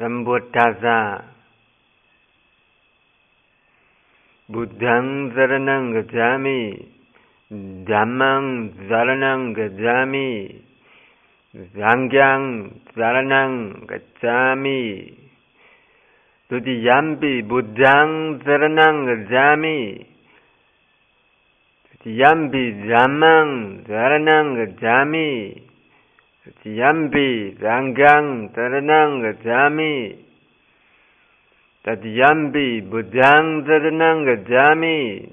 Sambutasa Buddhang Saranang Gacchami Dhammang Saranang Gacchami Sangyang Saranang Gacchami Tutiyampi Buddhang Saranang Gacchami Tutiyampi Dhammang Saranang Gacchami Tutiyampi Sanghang Saranang Gacchami Tadyambi Buddhang Saranang Gacchami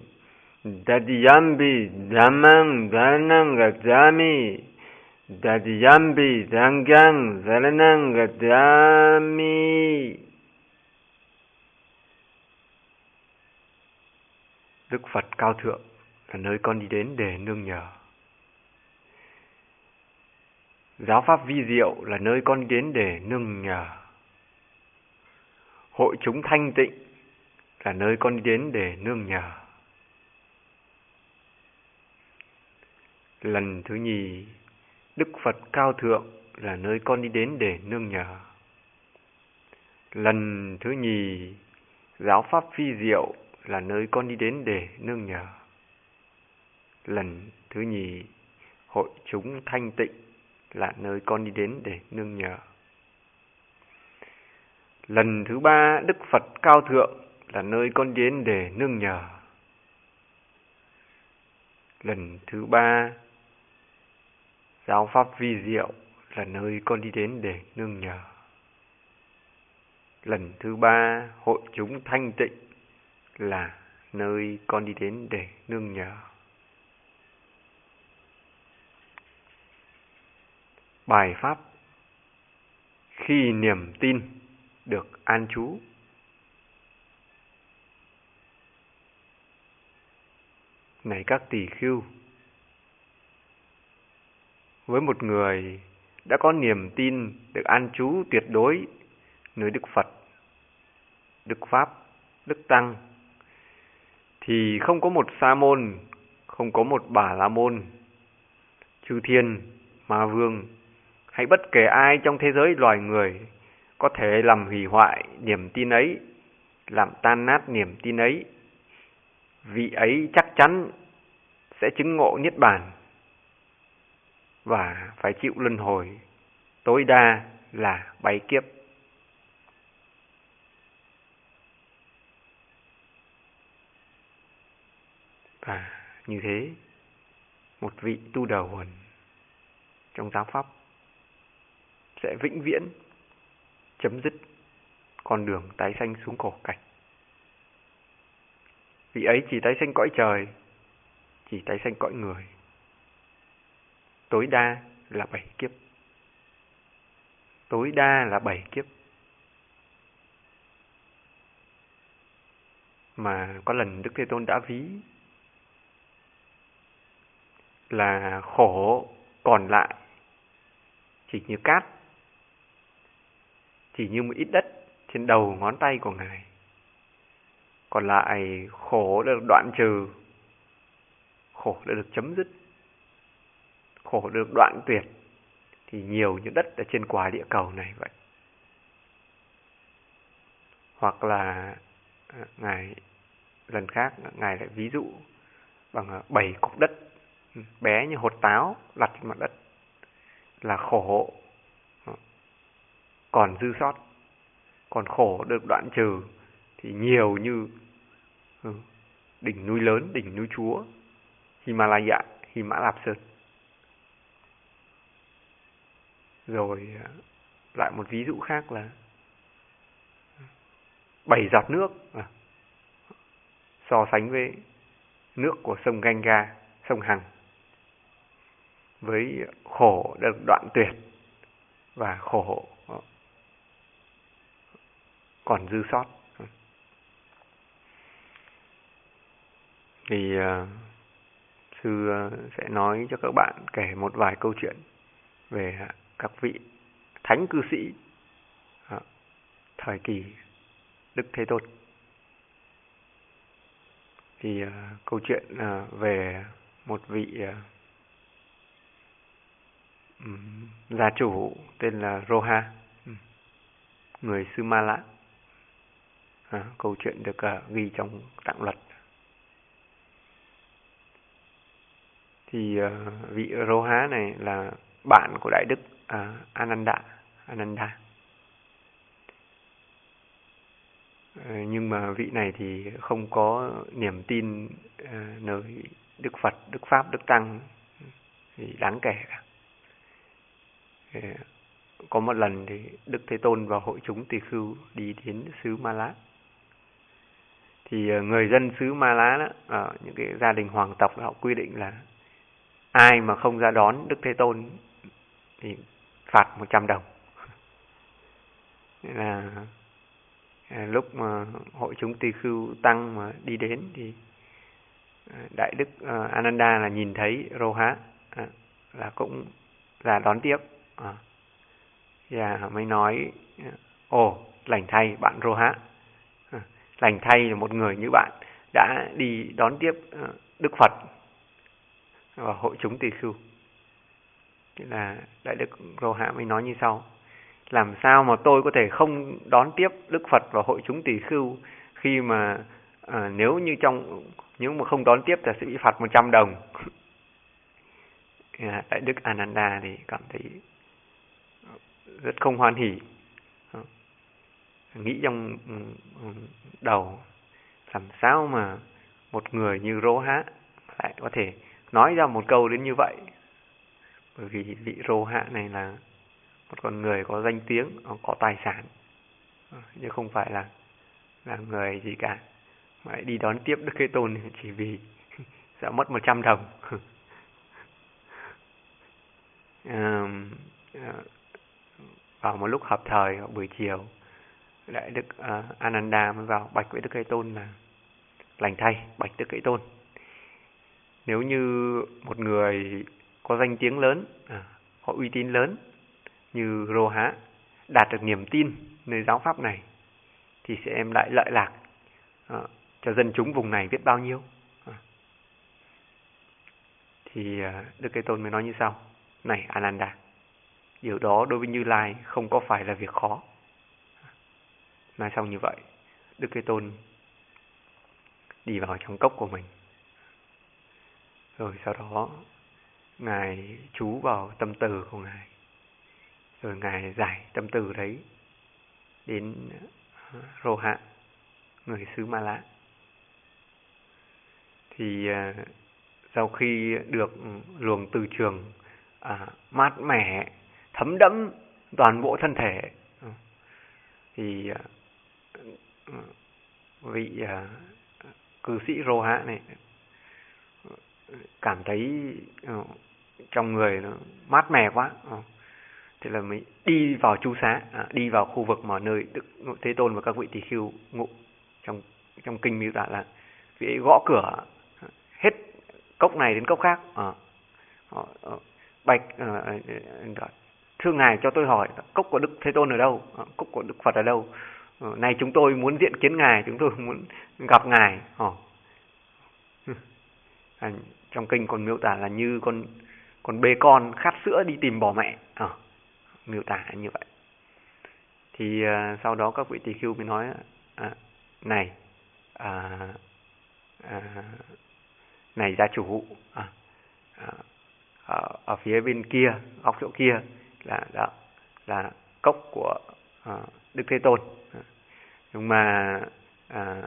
Tadyambi Dhammang Saranang Gacchami Tadyambi Sanghang Taranang Gacchami Đức Phật cao thượng là nơi con đi đến để nương nhờ. Giáo pháp vi diệu là nơi con đến để nương nhờ hội chúng thanh tịnh là nơi con đến để nương nhờ. Lần thứ nhì, Đức Phật cao thượng là nơi con đi đến để nương nhờ. Lần thứ nhì, giáo pháp phi diệu là nơi con đi đến để nương nhờ. Lần thứ nhì, hội chúng thanh tịnh là nơi con đi đến để nương nhờ. Lần thứ ba, Đức Phật cao thượng là nơi con đến để nương nhờ. Lần thứ ba, giáo pháp vi diệu là nơi con đi đến để nương nhờ. Lần thứ ba, hội chúng thanh tịnh là nơi con đi đến để nương nhờ. Bài pháp khi niềm tin được an trú. Này các tỷ khưu, với một người đã có niềm tin được an trú tuyệt đối nơi Đức Phật, Đức Pháp, Đức Tăng, thì không có một sa môn, không có một bà la môn, chư thiên, ma vương, hay bất kể ai trong thế giới loài người có thể làm hủy hoại niềm tin ấy, làm tan nát niềm tin ấy. Vị ấy chắc chắn sẽ chứng ngộ niết bàn và phải chịu luân hồi tối đa là bảy kiếp. Và như thế, một vị tu đầu hồn trong giáo pháp sẽ vĩnh viễn chấm dứt con đường tái sanh xuống khổ cảnh. Vị ấy chỉ tái sanh cõi trời, chỉ tái sanh cõi người. Tối đa là bảy kiếp. Tối đa là bảy kiếp. Mà có lần Đức Thế Tôn đã ví là khổ còn lại chỉ như cát chỉ như một ít đất trên đầu ngón tay của Ngài. Còn lại khổ đã được đoạn trừ, khổ đã được chấm dứt, khổ đã được đoạn tuyệt, thì nhiều như đất ở trên quả địa cầu này vậy. Hoặc là à, Ngài lần khác Ngài lại ví dụ bằng à, bảy cục đất ừ, bé như hột táo đặt trên mặt đất là khổ còn dư sót còn khổ được đoạn trừ thì nhiều như ừ, đỉnh núi lớn đỉnh núi chúa Himalaya Hy Mã Lạp Sơn rồi à, lại một ví dụ khác là bảy giọt nước à, so sánh với nước của sông Ganga sông Hằng với khổ được đoạn tuyệt và khổ còn dư sót. Thì uh, sư uh, sẽ nói cho các bạn kể một vài câu chuyện về uh, các vị thánh cư sĩ uh, thời kỳ đức thế tôn. Thì uh, câu chuyện uh, về một vị uh, gia chủ tên là Roha người Sumala à, câu chuyện được à, ghi trong tạng luật. Thì à, vị Roha này là bạn của đại đức à, Ananda Ananda. Ờ, nhưng mà vị này thì không có niềm tin à, nơi Đức Phật, Đức Pháp, Đức Tăng thì đáng kể ờ, có một lần thì Đức Thế Tôn và hội chúng tỳ khưu đi đến xứ Ma Lát. Thì ờ, người dân xứ Ma Lá đó, ở những cái gia đình hoàng tộc họ quy định là ai mà không ra đón Đức Thế Tôn thì phạt 100 đồng. là ờ, lúc mà hội chúng tỳ khưu tăng mà đi đến thì đại đức Ananda là nhìn thấy Roha là cũng là đón tiếp và mới nói ồ lành thay bạn Roha lành thay là một người như bạn đã đi đón tiếp ờ, Đức Phật và hội chúng tỳ khưu. Là đại đức rô hạ mới nói như sau làm sao mà tôi có thể không đón tiếp Đức Phật và hội chúng tỳ khưu khi mà à, nếu như trong nếu mà không đón tiếp thì sẽ bị phạt 100 đồng? Đại đức Ananda thì cảm thấy rất không hoan hỉ nghĩ trong đầu, làm sao mà một người như rô há lại có thể nói ra một câu đến như vậy? Bởi vì vị rô hạ này là một con người có danh tiếng, có tài sản, chứ không phải là là người gì cả. Mà đi đón tiếp đức thế tôn chỉ vì sẽ mất một trăm đồng. Ờ, vào một lúc hợp thời buổi chiều đại đức uh, Ananda mới vào bạch với đức Thế Tôn là lành thay bạch đức Thế Tôn nếu như một người có danh tiếng lớn à, có uy tín lớn như Rô Há đạt được niềm tin nơi giáo pháp này thì sẽ em lại lợi lạc à, cho dân chúng vùng này biết bao nhiêu à. thì à, Đức Thế Tôn mới nói như sau này Ananda Điều đó đối với Như Lai không có phải là việc khó. Nói xong như vậy, Đức Thế Tôn đi vào trong cốc của mình. Rồi sau đó, Ngài chú vào tâm từ của Ngài. Rồi Ngài giải tâm từ đấy đến à, Rô Hạ, người xứ Ma Lạ. Thì à, sau khi được luồng từ trường à, mát mẻ thấm đẫm toàn bộ thân thể à, thì à, vị à, cư sĩ rô hạ này cảm thấy ờ, trong người nó mát mẻ quá ờ, thế là mới đi vào chú xá à, đi vào khu vực mà nơi đức thế tôn và các vị tỳ khưu ngụ trong trong kinh miêu tả là vị ấy gõ cửa hết cốc này đến cốc khác à, bạch thưa ngài cho tôi hỏi cốc của đức thế tôn ở đâu cốc của đức phật ở đâu? Ờ, nay chúng tôi muốn diện kiến ngài chúng tôi muốn gặp ngài ờ. à, trong kinh còn miêu tả là như con con bê con khát sữa đi tìm bò mẹ ờ. miêu tả như vậy thì à, sau đó các vị tỳ khưu mới nói à, này à, à, này gia chủ à, à, ở, ở phía bên kia góc chỗ kia là đó là cốc của À, đức thế tôn. À, nhưng mà à,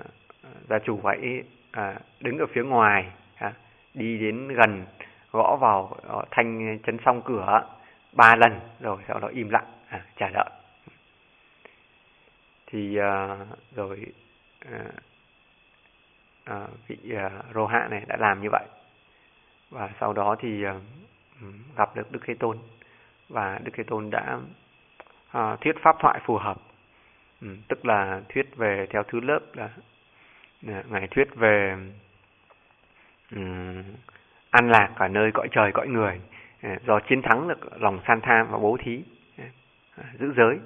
gia chủ phải à, đứng ở phía ngoài à, đi đến gần gõ vào à, thanh chấn song cửa ba lần rồi sau đó im lặng à, chờ đợi. Thì à, rồi à, à, vị à, rô hạ này đã làm như vậy. Và sau đó thì à, gặp được đức thế tôn. Và Đức Thế Tôn đã à, thuyết pháp thoại phù hợp. Ừ, tức là thuyết về theo thứ lớp là, ngài thuyết về um, an lạc ở nơi cõi trời cõi người ừ, do chiến thắng được lòng san tham và bố thí ừ, à, giữ giới.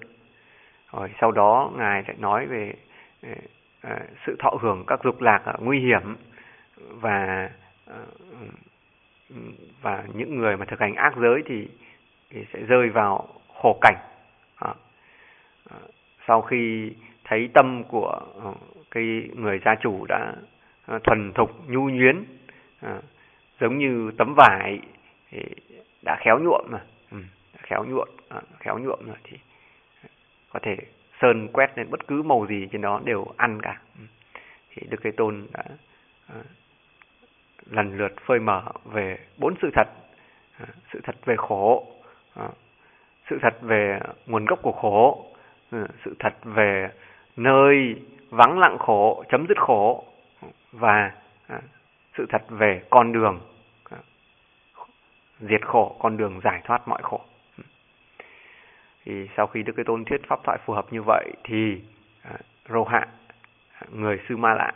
Rồi sau đó ngài lại nói về à, sự thọ hưởng các dục lạc nguy hiểm và ờ, và những người mà thực hành ác giới thì, thì sẽ rơi vào khổ cảnh. Ờ, sau khi thấy tâm của ờ, cái người gia chủ đã ờ, thuần thục nhu nhuyến giống như tấm vải đã khéo nhuộm mà. Ừ, khéo nhuộm khéo nhuộm rồi thì có thể sơn quét lên bất cứ màu gì trên đó đều ăn cả. Ừ, thì đức thế tôn đã lần lượt phơi mở về bốn sự thật sự thật về khổ sự thật về nguồn gốc của khổ Ừ, sự thật về nơi vắng lặng khổ chấm dứt khổ và à, sự thật về con đường à, diệt khổ con đường giải thoát mọi khổ ừ. thì sau khi đức thế tôn thuyết pháp thoại phù hợp như vậy thì à, rô hạ người sư ma lạ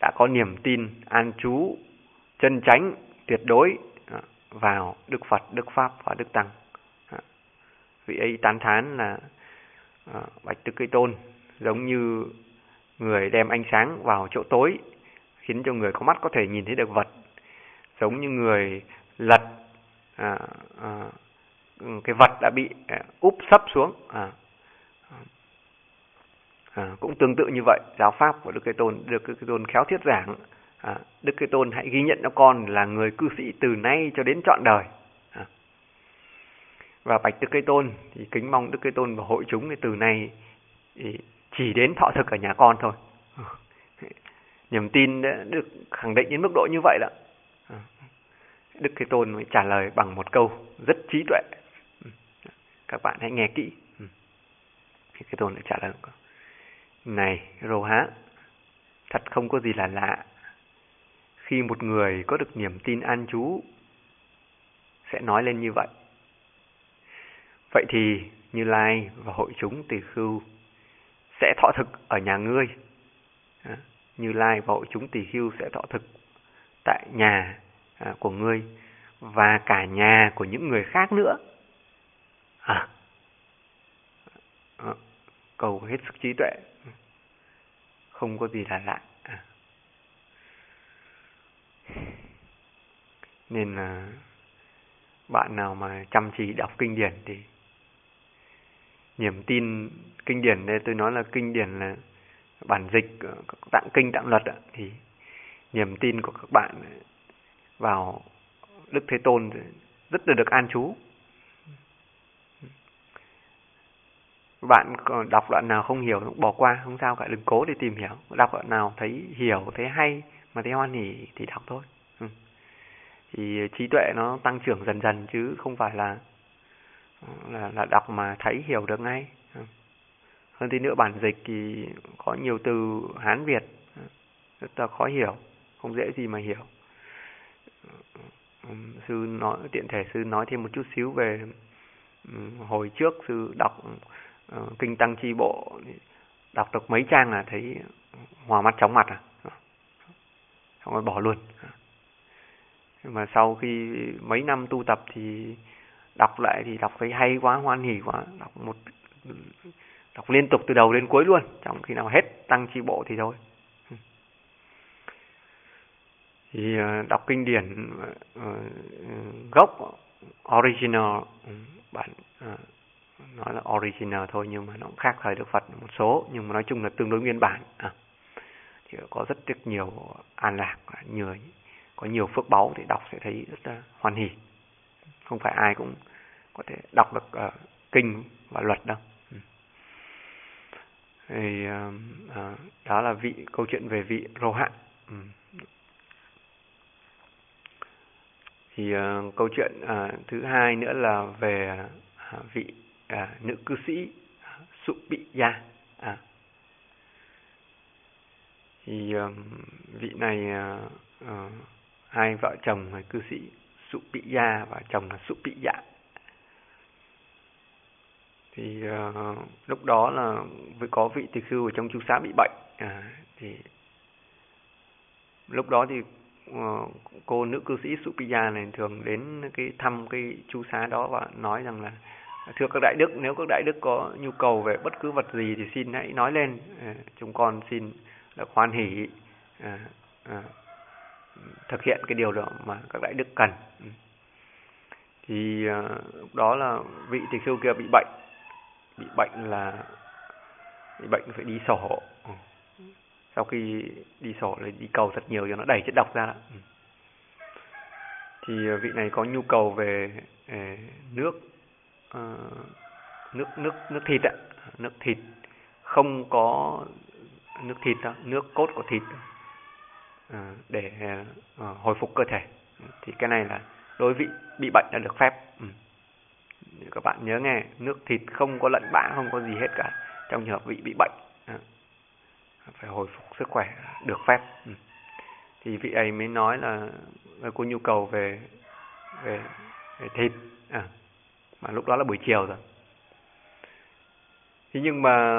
đã có niềm tin an trú chân chánh tuyệt đối vào Đức Phật, Đức Pháp và Đức Tăng. Vị ấy tán thán là à, Bạch Đức Cây Tôn giống như người đem ánh sáng vào chỗ tối khiến cho người có mắt có thể nhìn thấy được vật giống như người lật à, à, cái vật đã bị à, úp sấp xuống à, à, cũng tương tự như vậy giáo pháp của đức thế tôn được đức thế tôn khéo thuyết giảng à, đức thế tôn hãy ghi nhận cho con là người cư sĩ từ nay cho đến trọn đời và bạch đức cây tôn. Thì kính mong đức cây tôn và hội chúng thì từ nay chỉ đến thọ thực ở nhà con thôi. Niềm tin đã được khẳng định đến mức độ như vậy đó. Đức thế tôn mới trả lời bằng một câu rất trí tuệ. Các bạn hãy nghe kỹ. Đức Thế Tôn đã trả lời này rô há, thật không có gì là lạ. Khi một người có được niềm tin an trú, sẽ nói lên như vậy. Vậy thì Như Lai và hội chúng tỳ khưu sẽ thọ thực ở nhà ngươi. À, Như Lai và hội chúng tỳ khưu sẽ thọ thực tại nhà à, của ngươi và cả nhà của những người khác nữa. À, à, cầu hết sức trí tuệ không có gì là lạ à. nên là bạn nào mà chăm chỉ đọc kinh điển thì niềm tin kinh điển. Đây tôi nói là kinh điển là bản dịch, tạng kinh, tạng luật thì niềm tin của các bạn vào đức thế tôn rất là được an trú. Bạn đọc đoạn nào không hiểu cũng bỏ qua, không sao cả, đừng cố để tìm hiểu. Đọc đoạn nào thấy hiểu, thấy hay mà thấy hoan hỉ thì đọc thôi. Ừ. Thì trí tuệ nó tăng trưởng dần dần chứ không phải là là, là đọc mà thấy hiểu được ngay. Hơn tí nữa bản dịch thì có nhiều từ hán việt rất là khó hiểu không dễ gì mà hiểu. Sư nói tiện thể sư nói thêm một chút xíu về hồi trước sư đọc ờ, kinh tăng chi bộ đọc được mấy trang là thấy hòa mắt chóng mặt à. Xong rồi bỏ luôn. Nhưng mà sau khi mấy năm tu tập thì đọc lại thì đọc thấy hay quá, hoan hỉ quá. Đọc một, đọc liên tục từ đầu đến cuối luôn. Trong khi nào hết tăng chi bộ thì thôi. Thì ờ, đọc kinh điển ờ, ờ, gốc original ừ, bản nói là original thôi nhưng mà nó cũng khác thời Đức Phật một số, nhưng mà nói chung là tương đối nguyên bản à. thì có rất rất nhiều an lạc nhiều, có nhiều phước báu thì đọc sẽ thấy rất là hoan hỉ không phải ai cũng có thể đọc được uh, kinh và luật đâu ừ. thì uh, uh, đó là vị câu chuyện về vị rô ừ. thì uh, câu chuyện uh, thứ hai nữa là về uh, vị uh, nữ cư sĩ Sụ Bị Gia. À. Thì uh, vị này uh, uh, hai vợ chồng người cư sĩ Supiya và chồng là Supiya. Thì uh, lúc đó là với có vị tỳ khưu ở trong chú xá bị bệnh. À, thì lúc đó thì uh, cô nữ cư sĩ Supiya này thường đến cái thăm cái chú xá đó và nói rằng là thưa các đại đức nếu các đại đức có nhu cầu về bất cứ vật gì thì xin hãy nói lên. À, chúng con xin là khoan hỷ. À, à, thực hiện cái điều đó mà các đại đức cần. Thì à, lúc đó là vị tỳ sư kia bị bệnh. Bị bệnh là bị bệnh phải đi sổ. Sau khi đi sổ là đi cầu thật nhiều cho nó đẩy chất độc ra thì à, vị này có nhu cầu về à, nước nước nước nước thịt ạ nước thịt. Không có nước thịt đó, nước cốt của thịt. Ờ, để ờ, hồi phục cơ thể. Thì cái này là đối vị bị bệnh đã được phép. Ừ. các bạn nhớ nghe nước thịt không có lẫn bã không có gì hết cả. Trong trường hợp vị bị bệnh ờ, phải hồi phục sức khỏe được phép. Ừ. thì vị ấy mới nói là có nhu cầu về về, về thịt. À, mà lúc đó là buổi chiều rồi. Thế nhưng mà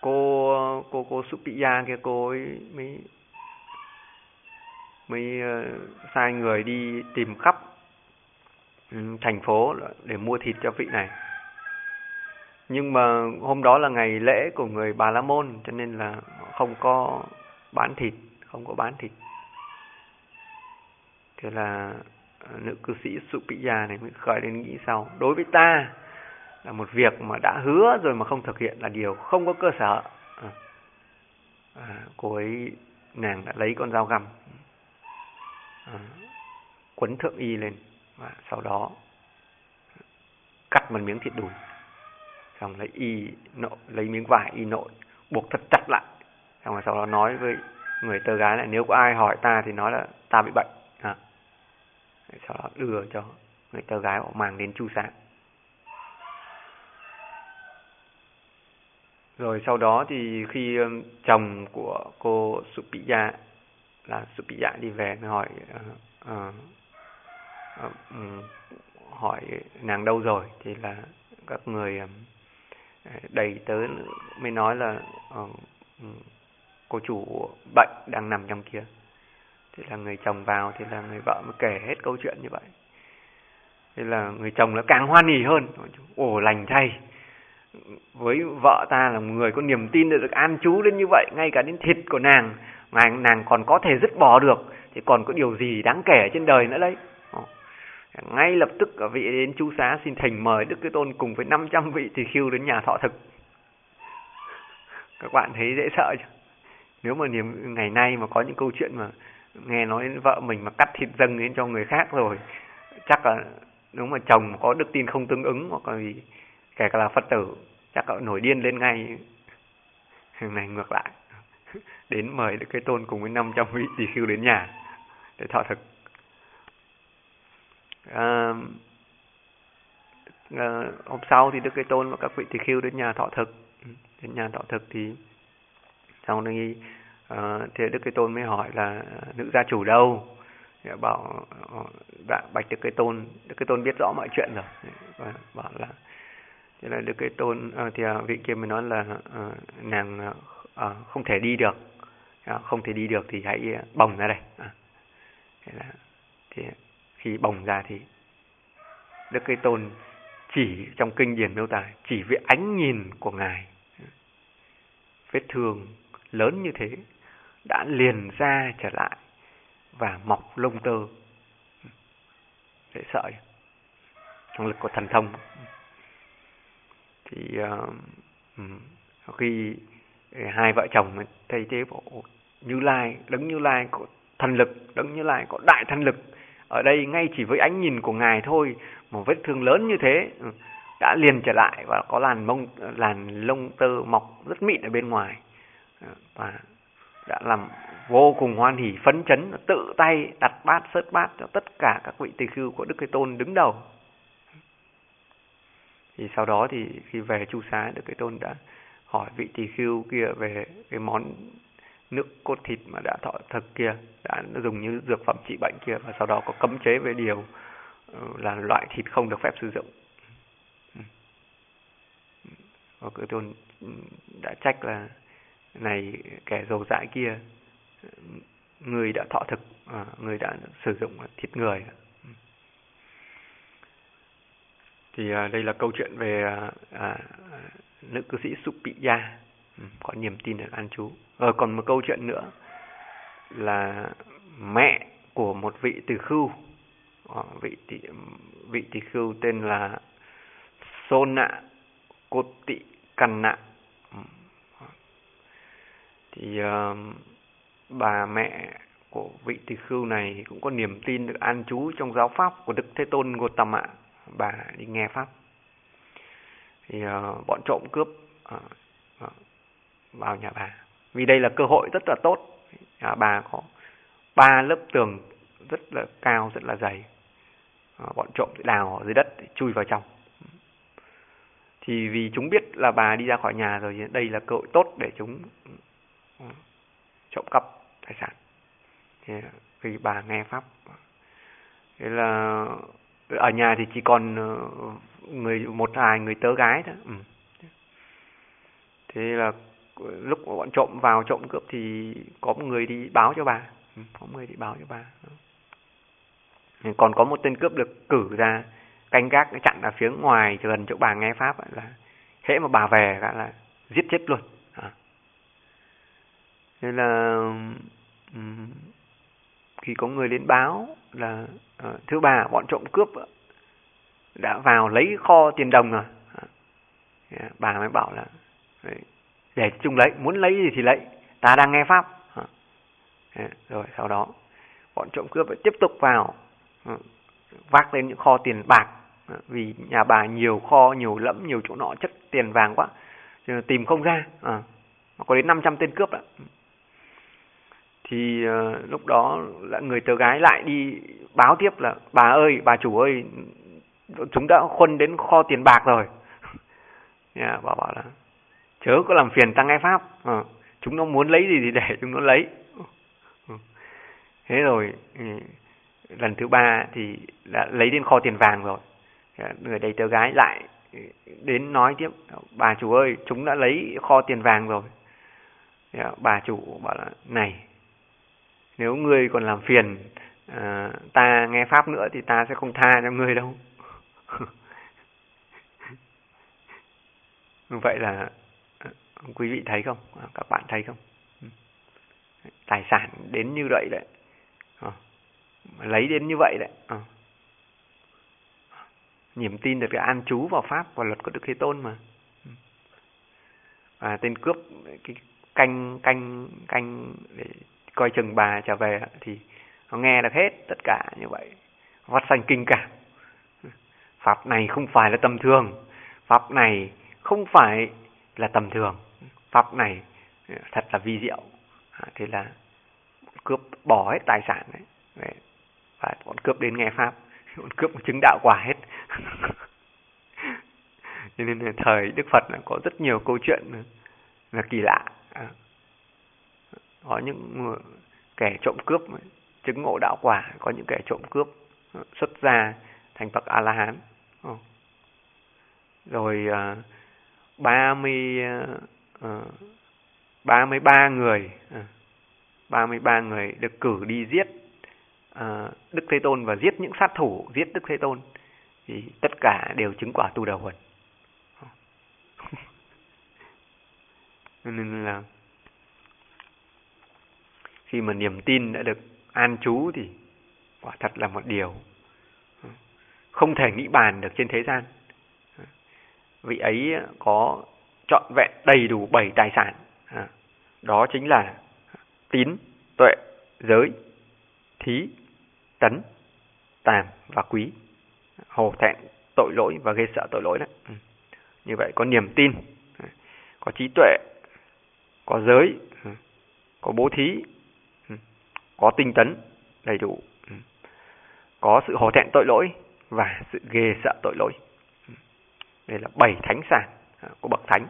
cô cô cô Supiya kia cô ấy mới mới ờ, sai người đi tìm khắp ừ, thành phố để mua thịt cho vị này. Nhưng mà hôm đó là ngày lễ của người Bà La Môn cho nên là không có bán thịt không có bán thịt. Thế là ờ, nữ cư sĩ Supiya này mới khởi lên nghĩ sau đối với ta là một việc mà đã hứa rồi mà không thực hiện là điều không có cơ sở. À, à, cô ấy nàng đã lấy con dao găm à, quấn thượng y lên và sau đó cắt một miếng thịt đùi. Xong lấy y nội lấy miếng vải y nội buộc thật chặt lại. Xong rồi sau đó nói với người tơ gái là nếu có ai hỏi ta thì nói là ta bị bệnh. À, sau đó đưa cho người tơ gái họ mang đến chu sáng rồi sau đó thì khi chồng của cô Supiya là Supiya đi về mới hỏi uh, uh, um, hỏi nàng đâu rồi? Thì là các người um, đầy tới mới nói là uh, cô chủ bệnh đang nằm trong kia. Thì là người chồng vào thì là người vợ mới kể hết câu chuyện như vậy. Thế là người chồng nó càng hoan hỉ hơn. Ồ lành thay. Với vợ ta là người có niềm tin được an chú đến như vậy ngay cả đến thịt của nàng mà nàng còn có thể dứt bỏ được, thì còn có điều gì đáng kể trên đời nữa đấy? Ngay lập tức cả vị đến chú xá xin thành mời đức cái tôn cùng với 500 vị tỳ khưu đến nhà thọ thực. Các bạn thấy dễ sợ chứ? Nếu mà niềm, ngày nay mà có những câu chuyện mà nghe nói vợ mình mà cắt thịt dâng lên cho người khác rồi, chắc là nếu mà chồng có đức tin không tương ứng hoặc là gì, kể cả là phật tử, chắc là nổi điên lên ngay. Này, ngược lại đến mời Đức Thế tôn cùng với 500 vị tỳ khưu đến nhà để thọ thực. À, à, hôm sau thì đức Thế tôn và các vị tỳ khưu đến nhà thọ thực. Ừ, đến nhà thọ thực thì xong rồi à, thì đức Thế tôn mới hỏi là à, nữ gia chủ đâu? Thì bảo ờ, dạ, bạch đức Thế tôn. Đức Thế tôn biết rõ mọi chuyện rồi. Và bảo là thế là đức Thế tôn à, thì à, vị kia mới nói là à, nàng à, không thể đi được à, không thể đi được thì hãy ờ, bồng ra đây. À. thế là thì khi bồng ra thì đức cái tôn chỉ trong kinh điển miêu tả chỉ với ánh nhìn của ngài. Vết thương lớn như thế đã liền ra trở lại và mọc lông tơ. Dễ sợ trong lực của thần thông. Thì uh, khi hai vợ chồng thấy thế bộ như lai, đấng như lai có thần lực, đấng như lai có đại thần lực. Ở đây ngay chỉ với ánh nhìn của ngài thôi, một vết thương lớn như thế ừ, đã liền trở lại và có làn mông, làn lông tơ mọc rất mịn ở bên ngoài. Ờ, và đã làm vô cùng hoan hỉ phấn chấn, tự tay đặt bát, sớt bát cho tất cả các vị tỳ khưu của đức thế tôn đứng đầu. Thì sau đó thì khi về chu xá, đức thế tôn đã hỏi vị tỳ khưu kia về cái món nước cốt thịt mà đã thọ thực kia đã dùng như dược phẩm trị bệnh kia và sau đó có cấm chế về điều ừ, là loại thịt không được phép sử dụng. Ừ. Và Thế Tôn đã trách là này kẻ dầu dại kia người đã thọ thực à, người đã sử dụng thịt người. Ừ. Thì à, đây là câu chuyện về à, à nữ cư sĩ Supiya ừ, Ừ, có niềm tin được an chú. Ờ, còn một câu chuyện nữa là mẹ của một vị tỳ khưu. Ờ, vị tỷ vị tỳ khưu tên là Sona Koti Kanna. Ừ. Thì uh, bà mẹ của vị tỳ khưu này cũng có niềm tin được an trú trong giáo pháp của Đức Thế Tôn Gotama bà đi nghe pháp. Thì uh, bọn trộm cướp uh, vào nhà bà. Vì đây là cơ hội rất là tốt. Nhà bà có ba lớp tường rất là cao, rất là dày. Ờ, bọn trộm đào ở dưới đất để chui vào trong. Thì vì chúng biết là bà đi ra khỏi nhà rồi, đây là cơ hội tốt để chúng ừ, trộm cắp tài sản. Thì vì bà nghe pháp, thế là ở nhà thì chỉ còn ờ, người, một vài người tớ gái thôi. Ừ. thế là lúc bọn trộm vào trộm cướp thì có một người đi báo cho bà. Ừ, có người đi báo cho bà. Ừ. Còn có một tên cướp được cử ra canh gác chặn ở phía ngoài gần chỗ bà nghe pháp là hễ mà bà về là giết chết luôn. À. nên là ừ, khi có người đến báo là ờ, uh, thứ bà bọn trộm cướp đã vào lấy kho tiền đồng rồi. À. bà mới bảo là để chung lấy muốn lấy gì thì lấy. Ta đang nghe pháp. Rồi sau đó bọn trộm cướp lại tiếp tục vào. Vác lên những kho tiền bạc. Vì nhà bà nhiều kho nhiều lẫm nhiều chỗ nọ chất tiền vàng quá. Tìm không ra. Uh, có đến 500 tên cướp đó. Thì uh, lúc đó là người tớ gái lại đi báo tiếp là bà ơi bà chủ ơi chúng đã khuân đến kho tiền bạc rồi. Yeah, dạ, bà bảo là chớ có làm phiền tăng nghe pháp. À, chúng nó muốn lấy gì thì để chúng nó lấy. Ờ, thế rồi ừ, lần thứ ba thì đã lấy đến kho tiền vàng rồi. Người đầy tớ gái lại ừ, đến nói tiếp bà chủ ơi chúng đã lấy kho tiền vàng rồi. Bà chủ bảo là này nếu ngươi còn làm phiền à, ta nghe pháp nữa thì ta sẽ không tha cho ngươi đâu. Vậy là quý vị thấy không? À, các bạn thấy không? Ừ. Tài sản đến như vậy đấy. Ờ, lấy đến như vậy đấy. À. niềm tin được cái an trú vào pháp và luật của đức thế tôn mà. Ừ. Và tên cướp, cái canh canh canh để coi chừng bà trở về thì nó nghe được hết tất cả như vậy. Phát sanh kinh cảm pháp này không phải là tầm thường. Pháp này không phải là tầm thường pháp này à, thật là vi diệu. À, thế là cướp, bỏ hết tài sản đấy. Và bọn cướp đến nghe pháp. Bọn cướp chứng đạo quả hết. Cho nên thời đức phật có rất nhiều câu chuyện là kỳ lạ. À, có những kẻ trộm cướp, chứng ngộ đạo quả, có những kẻ trộm cướp xuất gia thành bậc a la hán rồi ba mươi à, ba mươi ba người à, ba mươi ba người được cử đi giết ờ, Đức Thế Tôn và giết những sát thủ giết Đức Thế Tôn. Thì tất cả đều chứng quả tu đầu huần nên là khi mà niềm tin đã được an trú thì quả thật là một điều không thể nghĩ bàn được trên thế gian. Vị ấy có trọn vẹn đầy đủ bảy tài sản à, đó chính là tín tuệ giới thí tấn tàm và quý hồ thẹn tội lỗi và ghê sợ tội lỗi đấy ừ. như vậy có niềm tin ừ, có trí tuệ có giới ừ, có bố thí ừ, có tinh tấn đầy đủ, có sự hổ thẹn tội lỗi và sự ghê sợ tội lỗi. Đây là bảy thánh sản Ờ, của bậc thánh.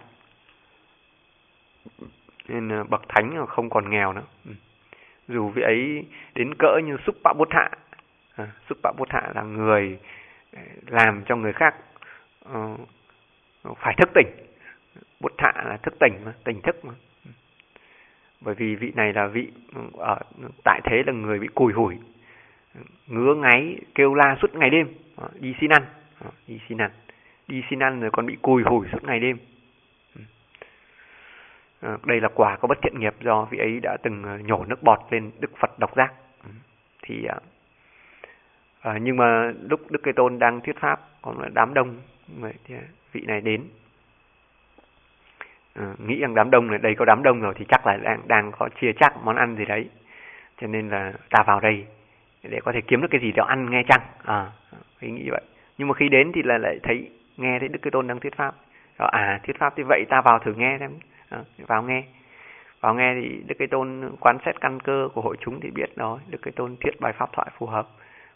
Nên ờ, bậc thánh không còn nghèo nữa. Ừ. Dù vị ấy đến cỡ như xúc Bạ Bút Hạ. Ờ, à, Súc Bạ Bút Hạ là người làm cho người khác uh, phải thức tỉnh. bút thạ là thức tỉnh mà, tỉnh thức mà. Ừ. Bởi vì vị này là vị ừ, ở tại thế là người bị cùi hủi, ngứa ngáy, kêu la suốt ngày đêm, đi xin ăn, đi xin ăn, đi xin ăn rồi còn bị cùi hủi suốt ngày đêm. Ừ. À, đây là quả có bất thiện nghiệp do vị ấy đã từng à, nhổ nước bọt lên Đức Phật độc giác. Ừ. Thì à, à, nhưng mà lúc Đức Cây Tôn đang thuyết pháp còn là đám đông thì vị này đến. À, nghĩ rằng đám đông này đây có đám đông rồi thì chắc là đang đang có chia chắc món ăn gì đấy. Cho nên là ta vào đây để có thể kiếm được cái gì đó ăn nghe chăng? À ý nghĩ vậy. Nhưng mà khi đến thì là lại thấy nghe thấy Đức cư Tôn đang thuyết pháp. Đó, à thuyết pháp thì vậy ta vào thử nghe xem. À, vào nghe. Vào nghe thì Đức cư Tôn quan sát căn cơ của hội chúng thì biết đó Đức cư Tôn thuyết bài pháp thoại phù hợp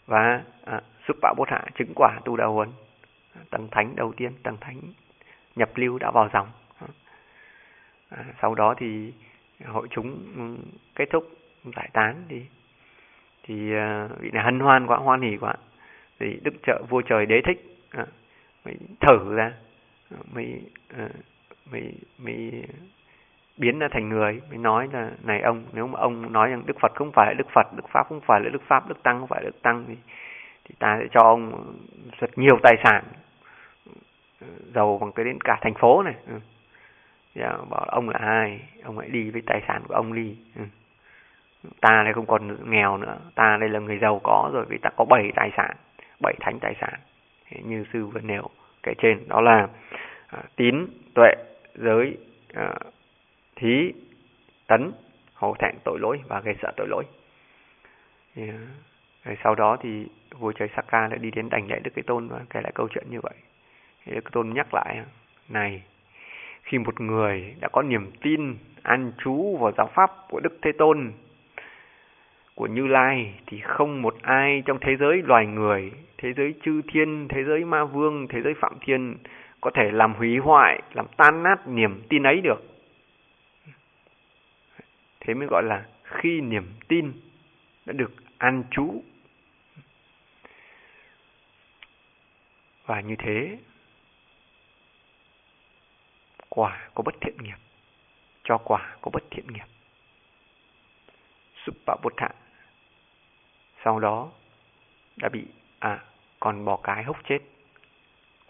và à, xúc bạo bốt hạ chứng quả tu đạo huấn. Tầng thánh đầu tiên tầng thánh nhập lưu đã vào dòng. Ờ. À, sau đó thì hội chúng ừ, kết thúc giải tán thì thì uh, vị này hân hoan quá hoan hỉ quá. Thì đức trợ vua trời đế thích à, mới thở ra. Mới uh, mới mới biến ra thành người. Mới nói là này ông nếu mà ông nói rằng đức phật không phải là đức phật đức pháp không phải là đức pháp đức tăng không phải là đức tăng thì thì ta sẽ cho ông rất nhiều tài sản ờ, giàu bằng cái đến cả thành phố này. Ừ. Dạ, bảo ông là ai? Ông hãy đi với tài sản của ông đi. Ừ. ta đây không còn nghèo nữa. Ta đây là người giàu có rồi vì ta có bảy tài sản bảy thánh tài sản như sư vừa nêu kể trên đó là à, tín tuệ giới à, thí tấn hổ thẹn tội lỗi và gây sợ tội lỗi. Thì, à, rồi sau đó thì vua trời Saka lại đi đến đảnh lễ Đức Cái Tôn và kể lại câu chuyện như vậy. Thì Đức Cái Tôn nhắc lại này khi một người đã có niềm tin an trú vào giáo pháp của Đức Thế Tôn của Như Lai thì không một ai trong thế giới loài người, thế giới chư thiên, thế giới ma vương, thế giới phạm thiên có thể làm hủy hoại, làm tan nát niềm tin ấy được. Thế mới gọi là khi niềm tin đã được an trú. Và như thế, quả có bất thiện nghiệp, cho quả có bất thiện nghiệp. Suppa Butta sau đó đã bị à còn bỏ cái hốc chết.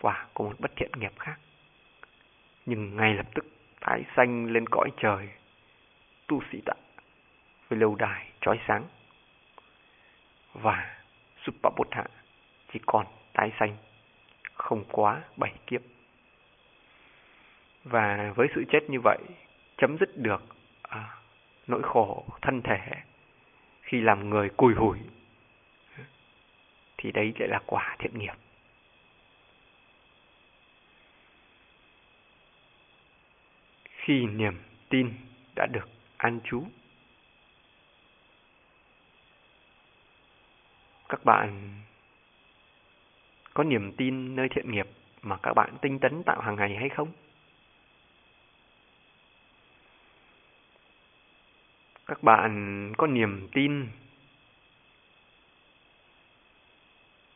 Quả của một bất thiện nghiệp khác. Nhưng ngay lập tức tái xanh lên cõi trời tu sĩ tạ với lâu đài trói sáng. Và Supabodha chỉ còn tái xanh không quá bảy kiếp. Và với sự chết như vậy chấm dứt được à, nỗi khổ thân thể khi làm người cùi hủi thì đấy lại là quả thiện nghiệp. Khi niềm tin đã được an trú. Các bạn có niềm tin nơi thiện nghiệp mà các bạn tinh tấn tạo hàng ngày hay không? Các bạn có niềm tin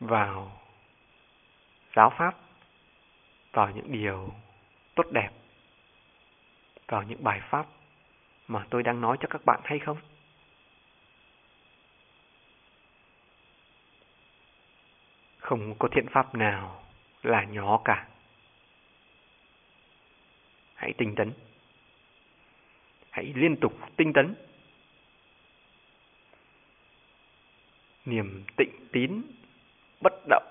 vào giáo pháp, vào những điều tốt đẹp, vào những bài pháp mà tôi đang nói cho các bạn hay không? Không có thiện pháp nào là nhỏ cả. Hãy tinh tấn. Hãy liên tục tinh tấn. Niềm tịnh tín bất động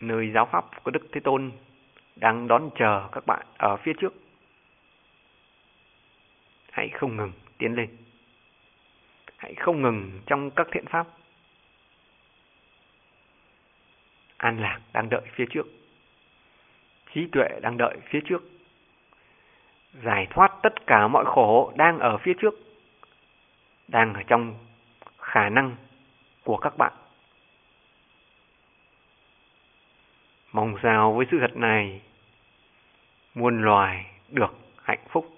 nơi giáo pháp của Đức Thế Tôn đang đón chờ các bạn ở phía trước. Hãy không ngừng tiến lên. Hãy không ngừng trong các thiện pháp. An lạc đang đợi phía trước. Trí tuệ đang đợi phía trước. Giải thoát tất cả mọi khổ đang ở phía trước. Đang ở trong khả năng của các bạn. Mong sao với sự thật này, muôn loài được hạnh phúc.